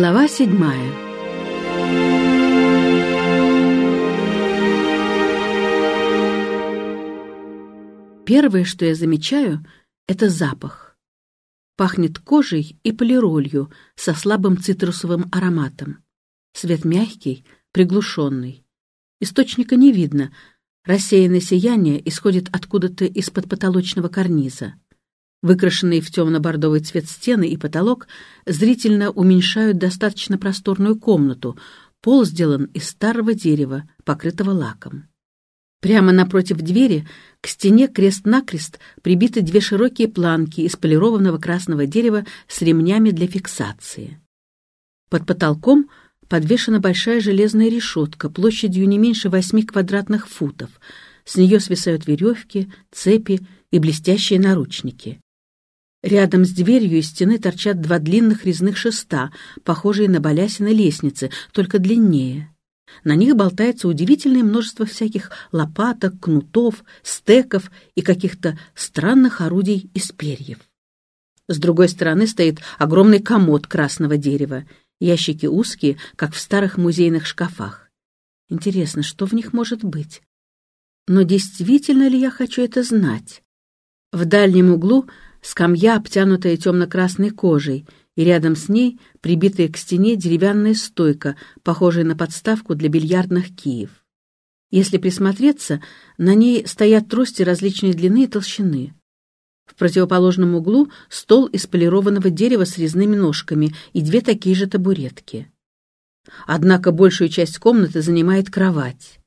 Глава седьмая Первое, что я замечаю, это запах. Пахнет кожей и полиролью со слабым цитрусовым ароматом. Свет мягкий, приглушенный. Источника не видно. Рассеянное сияние исходит откуда-то из-под потолочного карниза. Выкрашенные в темно-бордовый цвет стены и потолок зрительно уменьшают достаточно просторную комнату. Пол сделан из старого дерева, покрытого лаком. Прямо напротив двери к стене крест-накрест прибиты две широкие планки из полированного красного дерева с ремнями для фиксации. Под потолком подвешена большая железная решетка площадью не меньше восьми квадратных футов. С нее свисают веревки, цепи и блестящие наручники. Рядом с дверью из стены торчат два длинных резных шеста, похожие на балясины лестницы, только длиннее. На них болтается удивительное множество всяких лопаток, кнутов, стеков и каких-то странных орудий из перьев. С другой стороны стоит огромный комод красного дерева, ящики узкие, как в старых музейных шкафах. Интересно, что в них может быть? Но действительно ли я хочу это знать? В дальнем углу скамья, обтянутая темно-красной кожей, и рядом с ней прибитая к стене деревянная стойка, похожая на подставку для бильярдных киев. Если присмотреться, на ней стоят трости различной длины и толщины. В противоположном углу стол из полированного дерева с резными ножками и две такие же табуретки. Однако большую часть комнаты занимает кровать.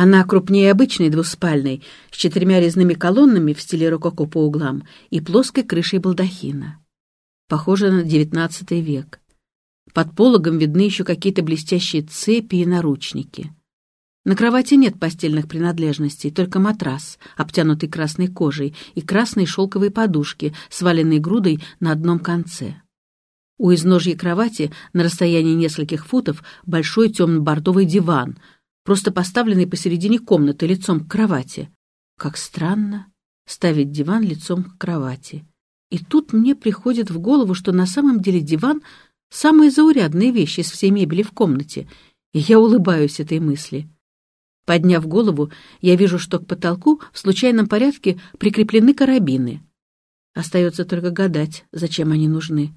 Она крупнее обычной двуспальной, с четырьмя резными колоннами в стиле рококо по углам и плоской крышей балдахина. Похоже на девятнадцатый век. Под пологом видны еще какие-то блестящие цепи и наручники. На кровати нет постельных принадлежностей, только матрас, обтянутый красной кожей, и красные шелковые подушки, сваленные грудой на одном конце. У изножья кровати на расстоянии нескольких футов большой темно-бордовый диван, просто поставленный посередине комнаты лицом к кровати. Как странно ставить диван лицом к кровати. И тут мне приходит в голову, что на самом деле диван — самая заурядная вещь из всей мебели в комнате, и я улыбаюсь этой мысли. Подняв голову, я вижу, что к потолку в случайном порядке прикреплены карабины. Остается только гадать, зачем они нужны.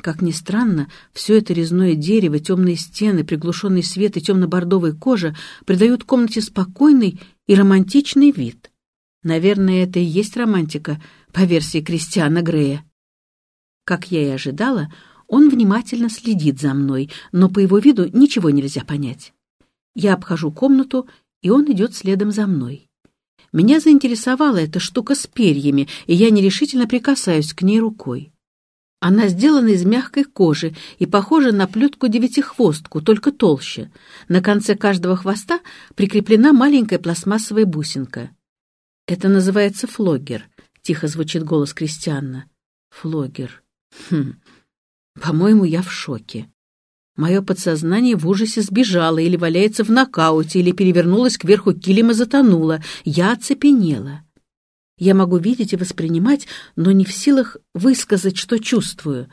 Как ни странно, все это резное дерево, темные стены, приглушенный свет и темно-бордовая кожа придают комнате спокойный и романтичный вид. Наверное, это и есть романтика, по версии Кристиана Грея. Как я и ожидала, он внимательно следит за мной, но по его виду ничего нельзя понять. Я обхожу комнату, и он идет следом за мной. Меня заинтересовала эта штука с перьями, и я нерешительно прикасаюсь к ней рукой. Она сделана из мягкой кожи и похожа на плетку-девятихвостку, только толще. На конце каждого хвоста прикреплена маленькая пластмассовая бусинка. Это называется флогер, тихо звучит голос Кристианна. Флогер. Хм. По-моему, я в шоке. Мое подсознание в ужасе сбежало или валяется в нокауте, или перевернулось кверху килем и затонуло. Я оцепенела. Я могу видеть и воспринимать, но не в силах высказать, что чувствую.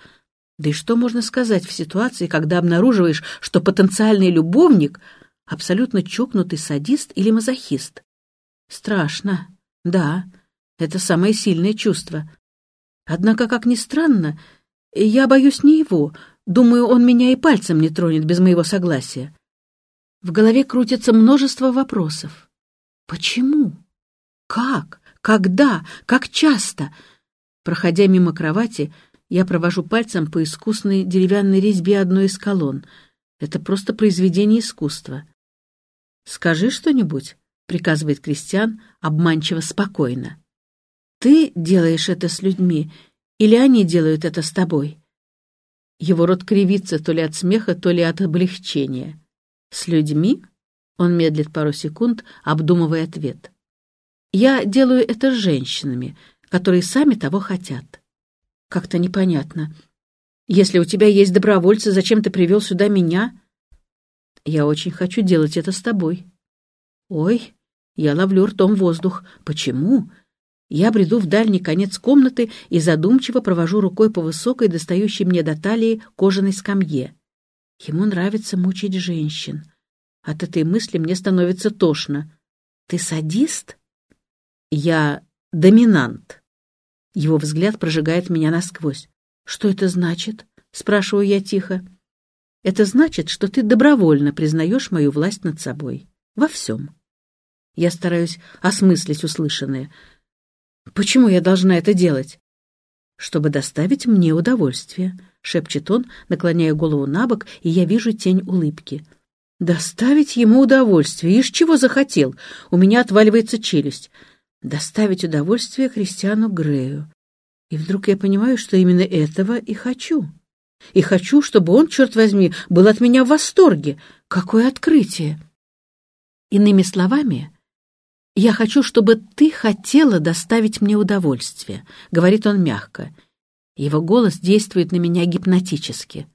Да и что можно сказать в ситуации, когда обнаруживаешь, что потенциальный любовник — абсолютно чокнутый садист или мазохист? Страшно. Да, это самое сильное чувство. Однако, как ни странно, я боюсь не его. Думаю, он меня и пальцем не тронет без моего согласия. В голове крутится множество вопросов. Почему? Как? Когда? Как часто? Проходя мимо кровати, я провожу пальцем по искусной деревянной резьбе одной из колонн. Это просто произведение искусства. «Скажи что-нибудь», приказывает Кристиан обманчиво спокойно. «Ты делаешь это с людьми, или они делают это с тобой?» Его рот кривится то ли от смеха, то ли от облегчения. «С людьми?» Он медлит пару секунд, обдумывая ответ. «Я делаю это с женщинами, которые сами того хотят». «Как-то непонятно. Если у тебя есть добровольцы, зачем ты привел сюда меня?» «Я очень хочу делать это с тобой». «Ой, я ловлю ртом воздух. Почему? Я бреду в дальний конец комнаты и задумчиво провожу рукой по высокой, достающей мне до талии кожаной скамье. Ему нравится мучить женщин. От этой мысли мне становится тошно. Ты садист? Я доминант. Его взгляд прожигает меня насквозь. Что это значит? Спрашиваю я тихо. Это значит, что ты добровольно признаешь мою власть над собой. Во всем. Я стараюсь осмыслить услышанное. Почему я должна это делать? Чтобы доставить мне удовольствие, шепчет он, наклоняя голову на бок, и я вижу тень улыбки. Доставить ему удовольствие. Ишь, чего захотел? У меня отваливается челюсть. Доставить удовольствие Кристиану Грею. И вдруг я понимаю, что именно этого и хочу. И хочу, чтобы он, черт возьми, был от меня в восторге. Какое открытие! Иными словами, «Я хочу, чтобы ты хотела доставить мне удовольствие», — говорит он мягко. Его голос действует на меня гипнотически.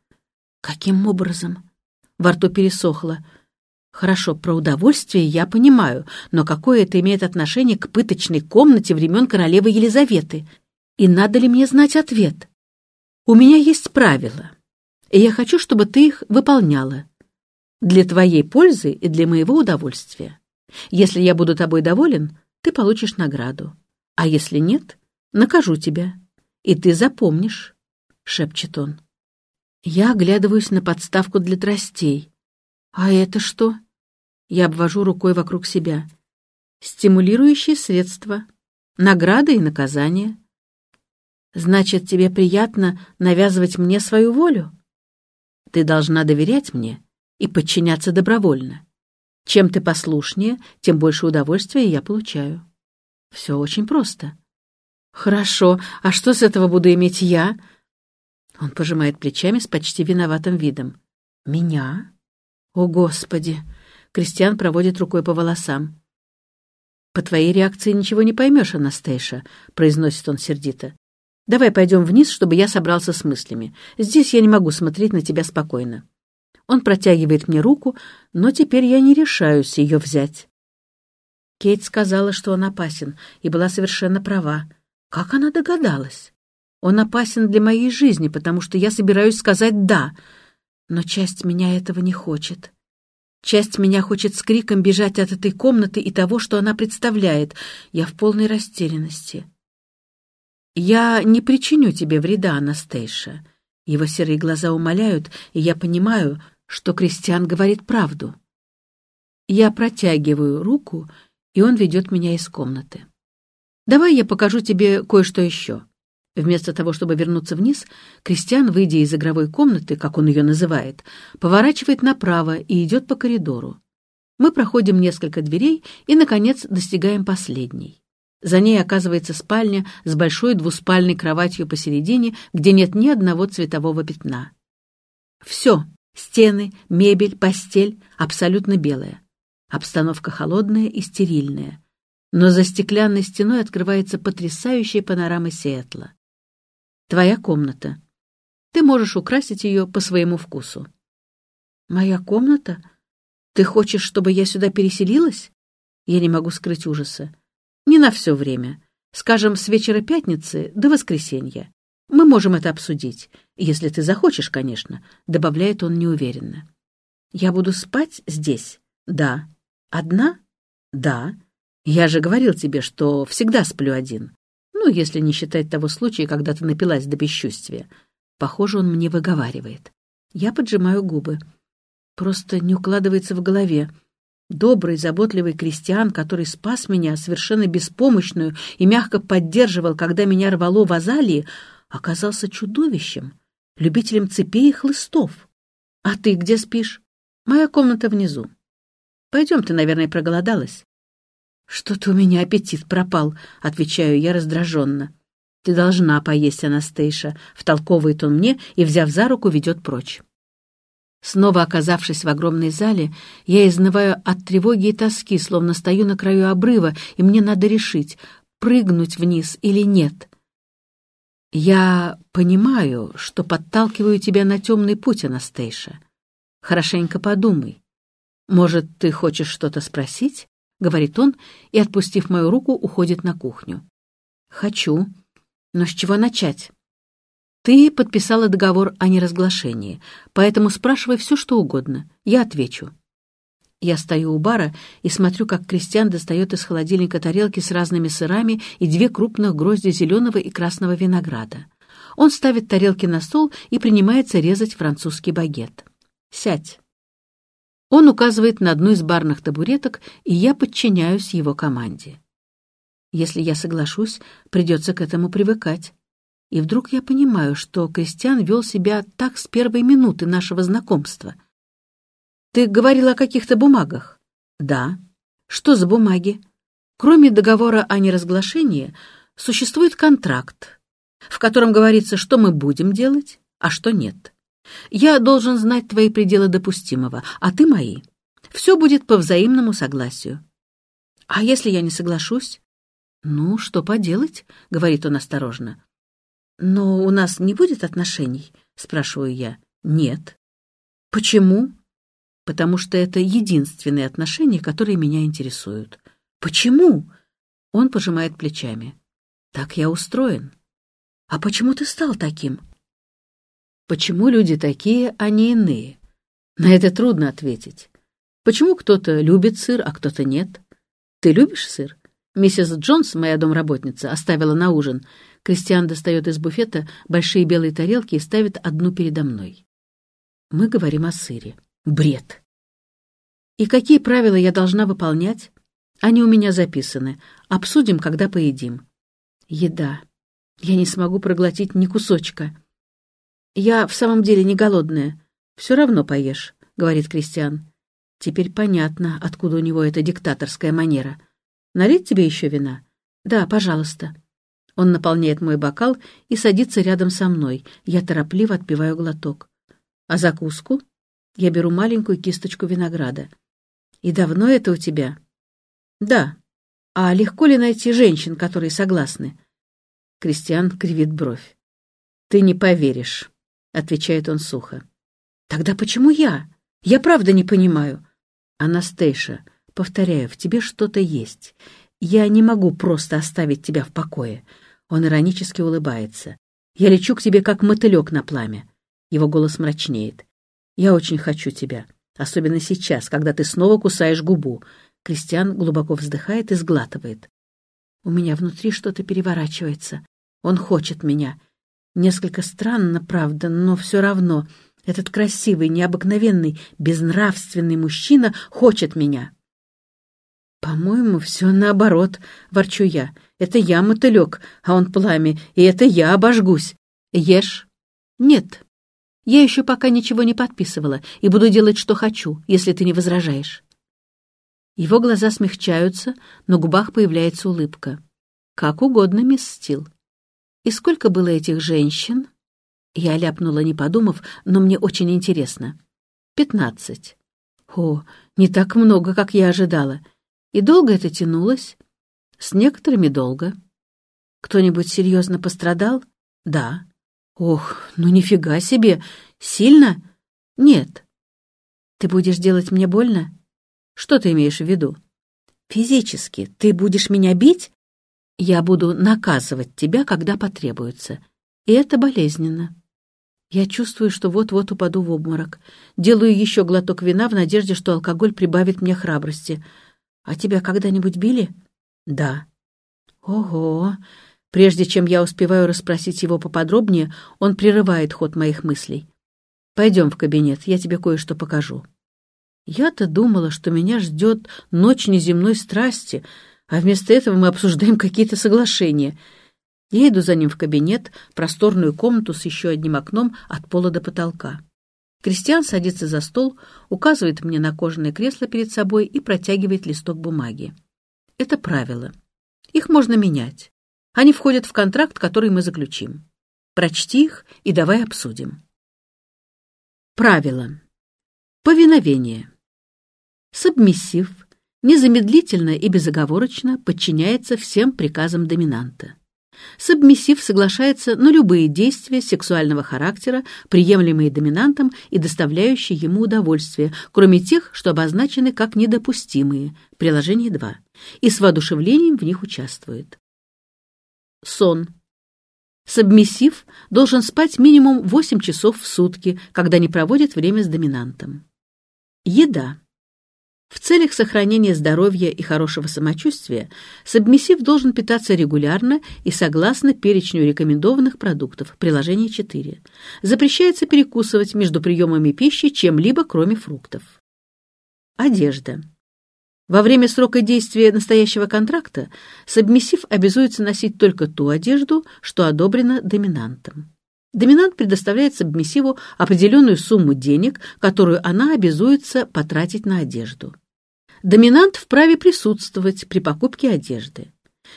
«Каким образом?» Во рту пересохло. «Хорошо, про удовольствие я понимаю, но какое это имеет отношение к пыточной комнате времен королевы Елизаветы? И надо ли мне знать ответ? У меня есть правила, и я хочу, чтобы ты их выполняла. Для твоей пользы и для моего удовольствия. Если я буду тобой доволен, ты получишь награду. А если нет, накажу тебя. И ты запомнишь, — шепчет он. Я оглядываюсь на подставку для тростей. А это что? Я обвожу рукой вокруг себя. Стимулирующие средства. Награда и наказание. Значит, тебе приятно навязывать мне свою волю? Ты должна доверять мне и подчиняться добровольно. Чем ты послушнее, тем больше удовольствия я получаю. Все очень просто. Хорошо, а что с этого буду иметь я? Он пожимает плечами с почти виноватым видом. Меня? О, Господи! Кристиан проводит рукой по волосам. «По твоей реакции ничего не поймешь, Анастейша», — произносит он сердито. «Давай пойдем вниз, чтобы я собрался с мыслями. Здесь я не могу смотреть на тебя спокойно». Он протягивает мне руку, но теперь я не решаюсь ее взять. Кейт сказала, что он опасен, и была совершенно права. Как она догадалась? Он опасен для моей жизни, потому что я собираюсь сказать «да», но часть меня этого не хочет. Часть меня хочет с криком бежать от этой комнаты и того, что она представляет. Я в полной растерянности. «Я не причиню тебе вреда, Анастейша». Его серые глаза умоляют, и я понимаю, что Кристиан говорит правду. Я протягиваю руку, и он ведет меня из комнаты. «Давай я покажу тебе кое-что еще». Вместо того, чтобы вернуться вниз, Кристиан, выйдя из игровой комнаты, как он ее называет, поворачивает направо и идет по коридору. Мы проходим несколько дверей и, наконец, достигаем последней. За ней оказывается спальня с большой двуспальной кроватью посередине, где нет ни одного цветового пятна. Все, Стены, мебель, постель абсолютно белая. Обстановка холодная и стерильная. Но за стеклянной стеной открывается потрясающая панорама Сиэтла. Твоя комната. Ты можешь украсить ее по своему вкусу. Моя комната? Ты хочешь, чтобы я сюда переселилась? Я не могу скрыть ужаса. Не на все время. Скажем, с вечера пятницы до воскресенья. Мы можем это обсудить, если ты захочешь, конечно, добавляет он неуверенно. Я буду спать здесь? Да. Одна? Да. Я же говорил тебе, что всегда сплю один. Ну, если не считать того случая, когда ты напилась до бесчувствия. Похоже, он мне выговаривает. Я поджимаю губы. Просто не укладывается в голове. Добрый, заботливый крестьян, который спас меня, совершенно беспомощную, и мягко поддерживал, когда меня рвало в азалии, оказался чудовищем, любителем цепей и хлыстов. А ты где спишь? Моя комната внизу. Пойдем, ты, наверное, проголодалась. Что-то у меня аппетит пропал, отвечаю я раздраженно. Ты должна поесть, Анастейша, втолковывает он мне и, взяв за руку, ведет прочь. Снова оказавшись в огромной зале, я изнываю от тревоги и тоски, словно стою на краю обрыва, и мне надо решить, прыгнуть вниз или нет. «Я понимаю, что подталкиваю тебя на темный путь, Анастейша. Хорошенько подумай. Может, ты хочешь что-то спросить?» — говорит он и, отпустив мою руку, уходит на кухню. Хочу. Но с чего начать? Ты подписала договор о неразглашении, поэтому спрашивай все, что угодно. Я отвечу. Я стою у бара и смотрю, как Кристиан достает из холодильника тарелки с разными сырами и две крупных грозди зеленого и красного винограда. Он ставит тарелки на стол и принимается резать французский багет. «Сядь». Он указывает на одну из барных табуреток, и я подчиняюсь его команде. Если я соглашусь, придется к этому привыкать. И вдруг я понимаю, что Кристиан вел себя так с первой минуты нашего знакомства. «Ты говорил о каких-то бумагах?» «Да». «Что за бумаги?» «Кроме договора о неразглашении, существует контракт, в котором говорится, что мы будем делать, а что нет. Я должен знать твои пределы допустимого, а ты мои. Все будет по взаимному согласию. А если я не соглашусь? Ну, что поделать, — говорит он осторожно. Но у нас не будет отношений, — спрашиваю я. Нет. Почему? Потому что это единственные отношения, которые меня интересуют. Почему? Он пожимает плечами. Так я устроен. А почему ты стал таким? Почему люди такие, а не иные? На это трудно ответить. Почему кто-то любит сыр, а кто-то нет? Ты любишь сыр? Миссис Джонс, моя домработница, оставила на ужин. Кристиан достает из буфета большие белые тарелки и ставит одну передо мной. Мы говорим о сыре. Бред. И какие правила я должна выполнять? Они у меня записаны. Обсудим, когда поедим. Еда. Я не смогу проглотить ни кусочка. «Я в самом деле не голодная. Все равно поешь», — говорит Кристиан. Теперь понятно, откуда у него эта диктаторская манера. «Налить тебе еще вина?» «Да, пожалуйста». Он наполняет мой бокал и садится рядом со мной. Я торопливо отпиваю глоток. «А закуску?» Я беру маленькую кисточку винограда. «И давно это у тебя?» «Да. А легко ли найти женщин, которые согласны?» Кристиан кривит бровь. «Ты не поверишь отвечает он сухо. Тогда почему я? Я правда не понимаю. Анастейша, повторяю, в тебе что-то есть. Я не могу просто оставить тебя в покое. Он иронически улыбается. Я лечу к тебе, как мотылек на пламя. Его голос мрачнеет. Я очень хочу тебя. Особенно сейчас, когда ты снова кусаешь губу. Кристиан глубоко вздыхает и сглатывает. У меня внутри что-то переворачивается. Он хочет меня. Несколько странно, правда, но все равно. Этот красивый, необыкновенный, безнравственный мужчина хочет меня. «По-моему, все наоборот», — ворчу я. «Это я мотылек, а он пламя, и это я обожгусь. Ешь?» «Нет. Я еще пока ничего не подписывала и буду делать, что хочу, если ты не возражаешь». Его глаза смягчаются, на губах появляется улыбка. «Как угодно, мисс Стил». «И сколько было этих женщин?» Я ляпнула, не подумав, но мне очень интересно. «Пятнадцать». «О, не так много, как я ожидала. И долго это тянулось?» «С некоторыми долго». «Кто-нибудь серьезно пострадал?» «Да». «Ох, ну нифига себе! Сильно?» «Нет». «Ты будешь делать мне больно?» «Что ты имеешь в виду?» «Физически. Ты будешь меня бить?» Я буду наказывать тебя, когда потребуется. И это болезненно. Я чувствую, что вот-вот упаду в обморок. Делаю еще глоток вина в надежде, что алкоголь прибавит мне храбрости. А тебя когда-нибудь били? Да. Ого! Прежде чем я успеваю расспросить его поподробнее, он прерывает ход моих мыслей. Пойдем в кабинет, я тебе кое-что покажу. Я-то думала, что меня ждет ночь неземной страсти — а вместо этого мы обсуждаем какие-то соглашения. Я иду за ним в кабинет, просторную комнату с еще одним окном от пола до потолка. Кристиан садится за стол, указывает мне на кожаное кресло перед собой и протягивает листок бумаги. Это правила. Их можно менять. Они входят в контракт, который мы заключим. Прочти их и давай обсудим. Правила. Повиновение. Сабмиссив незамедлительно и безоговорочно подчиняется всем приказам доминанта. Сабмиссив соглашается на любые действия сексуального характера, приемлемые доминантом и доставляющие ему удовольствие, кроме тех, что обозначены как недопустимые, приложение 2, и с воодушевлением в них участвует. сон. Сабмиссив должен спать минимум 8 часов в сутки, когда не проводит время с доминантом. Еда. В целях сохранения здоровья и хорошего самочувствия сабмиссив должен питаться регулярно и согласно перечню рекомендованных продуктов, приложение 4. Запрещается перекусывать между приемами пищи чем-либо, кроме фруктов. Одежда. Во время срока действия настоящего контракта сабмиссив обязуется носить только ту одежду, что одобрена доминантом. Доминант предоставляет сабмиссиву определенную сумму денег, которую она обязуется потратить на одежду. Доминант вправе присутствовать при покупке одежды.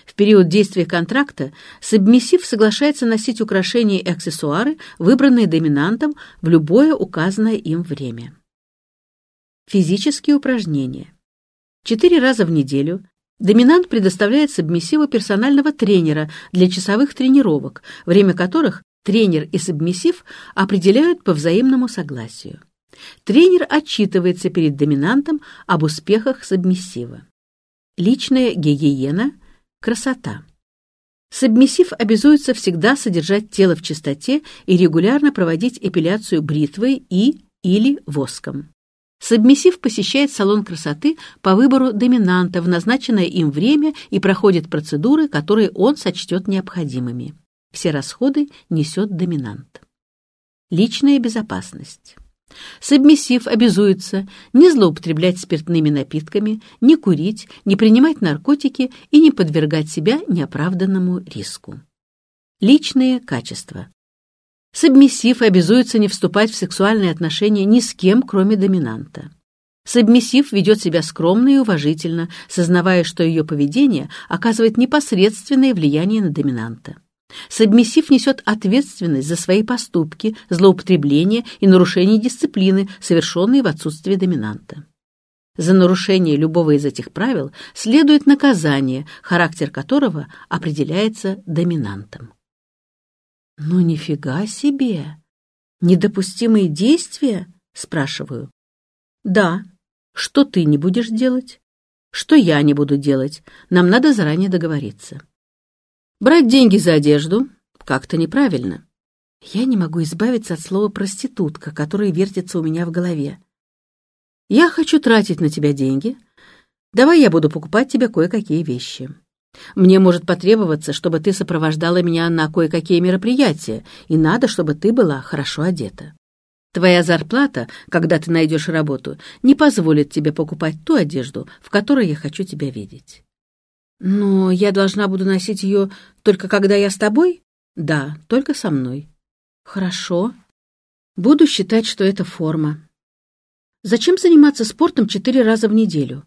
В период действия контракта сабмиссив соглашается носить украшения и аксессуары, выбранные доминантом в любое указанное им время. Физические упражнения. Четыре раза в неделю доминант предоставляет сабмиссиву персонального тренера для часовых тренировок, время которых тренер и сабмиссив определяют по взаимному согласию. Тренер отчитывается перед доминантом об успехах сабмиссива. Личная гигиена – красота. Сабмиссив обязуется всегда содержать тело в чистоте и регулярно проводить эпиляцию бритвой и или воском. Сабмиссив посещает салон красоты по выбору доминанта в назначенное им время и проходит процедуры, которые он сочтет необходимыми. Все расходы несет доминант. Личная безопасность. Сабмиссив обязуется не злоупотреблять спиртными напитками, не курить, не принимать наркотики и не подвергать себя неоправданному риску. Личные качества. Сабмиссив обязуется не вступать в сексуальные отношения ни с кем, кроме доминанта. Сабмиссив ведет себя скромно и уважительно, сознавая, что ее поведение оказывает непосредственное влияние на доминанта. Сабмиссив несет ответственность за свои поступки, злоупотребления и нарушение дисциплины, совершенные в отсутствие доминанта. За нарушение любого из этих правил следует наказание, характер которого определяется доминантом. «Ну нифига себе! Недопустимые действия?» — спрашиваю. «Да. Что ты не будешь делать? Что я не буду делать? Нам надо заранее договориться». «Брать деньги за одежду как-то неправильно. Я не могу избавиться от слова «проститутка», которое вертится у меня в голове. Я хочу тратить на тебя деньги. Давай я буду покупать тебе кое-какие вещи. Мне может потребоваться, чтобы ты сопровождала меня на кое-какие мероприятия, и надо, чтобы ты была хорошо одета. Твоя зарплата, когда ты найдешь работу, не позволит тебе покупать ту одежду, в которой я хочу тебя видеть. Но я должна буду носить ее только когда я с тобой? Да, только со мной. Хорошо. Буду считать, что это форма. Зачем заниматься спортом четыре раза в неделю?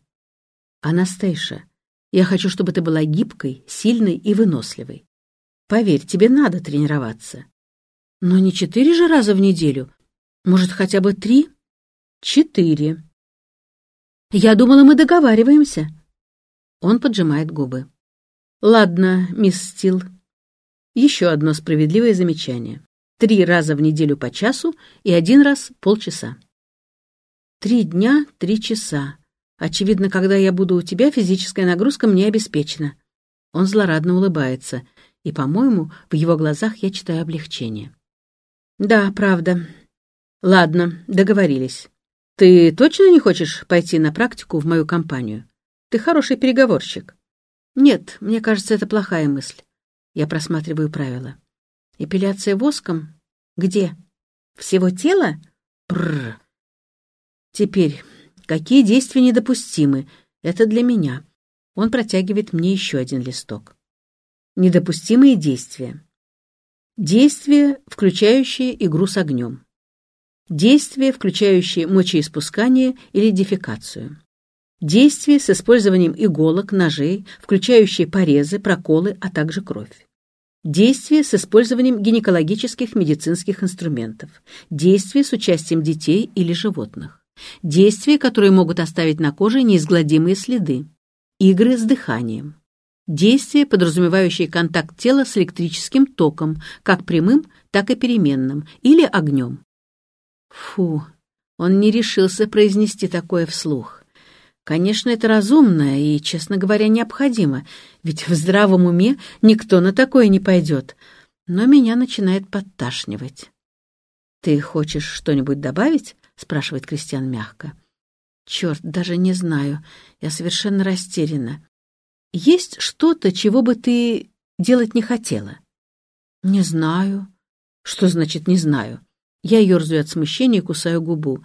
Анастейша, я хочу, чтобы ты была гибкой, сильной и выносливой. Поверь, тебе надо тренироваться. Но не четыре же раза в неделю. Может, хотя бы три? Четыре. Я думала, мы договариваемся. Он поджимает губы. Ладно, мисс Стил. Еще одно справедливое замечание. Три раза в неделю по часу и один раз полчаса. Три дня, три часа. Очевидно, когда я буду у тебя, физическая нагрузка мне обеспечена. Он злорадно улыбается, и, по-моему, в его глазах я читаю облегчение. Да, правда. Ладно, договорились. Ты точно не хочешь пойти на практику в мою компанию? Ты хороший переговорщик. Нет, мне кажется, это плохая мысль. Я просматриваю правила. Эпиляция воском? Где? Всего тела? Бррр. Теперь, Какие действия недопустимы? Это для меня. Он протягивает мне еще один листок. Недопустимые действия. Действия, включающие игру с огнем. Действия, включающие мочеиспускание или дефекацию. Действия с использованием иголок, ножей, включающие порезы, проколы, а также кровь. Действия с использованием гинекологических медицинских инструментов. Действия с участием детей или животных. Действия, которые могут оставить на коже неизгладимые следы. Игры с дыханием. Действия, подразумевающие контакт тела с электрическим током, как прямым, так и переменным, или огнем. Фу, он не решился произнести такое вслух. Конечно, это разумно и, честно говоря, необходимо, ведь в здравом уме никто на такое не пойдет. Но меня начинает подташнивать. «Ты хочешь что-нибудь добавить?» — спрашивает Кристиан мягко. «Черт, даже не знаю. Я совершенно растеряна. Есть что-то, чего бы ты делать не хотела?» «Не знаю». «Что значит «не знаю»?» Я ерзаю от смущения и кусаю губу.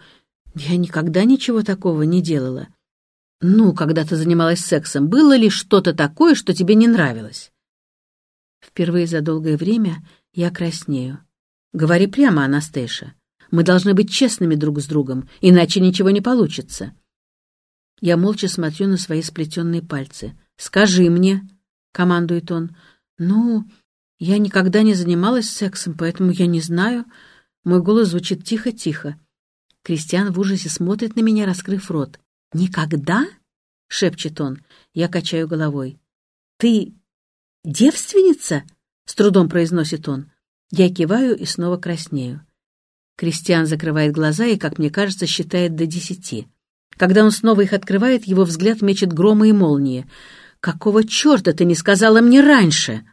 «Я никогда ничего такого не делала». «Ну, когда ты занималась сексом, было ли что-то такое, что тебе не нравилось?» Впервые за долгое время я краснею. «Говори прямо, Анастейша. Мы должны быть честными друг с другом, иначе ничего не получится». Я молча смотрю на свои сплетенные пальцы. «Скажи мне», — командует он. «Ну, я никогда не занималась сексом, поэтому я не знаю». Мой голос звучит тихо-тихо. Кристиан в ужасе смотрит на меня, раскрыв рот. «Никогда?» — шепчет он. Я качаю головой. «Ты девственница?» — с трудом произносит он. Я киваю и снова краснею. Кристиан закрывает глаза и, как мне кажется, считает до десяти. Когда он снова их открывает, его взгляд мечет громы и молнии. «Какого черта ты не сказала мне раньше?»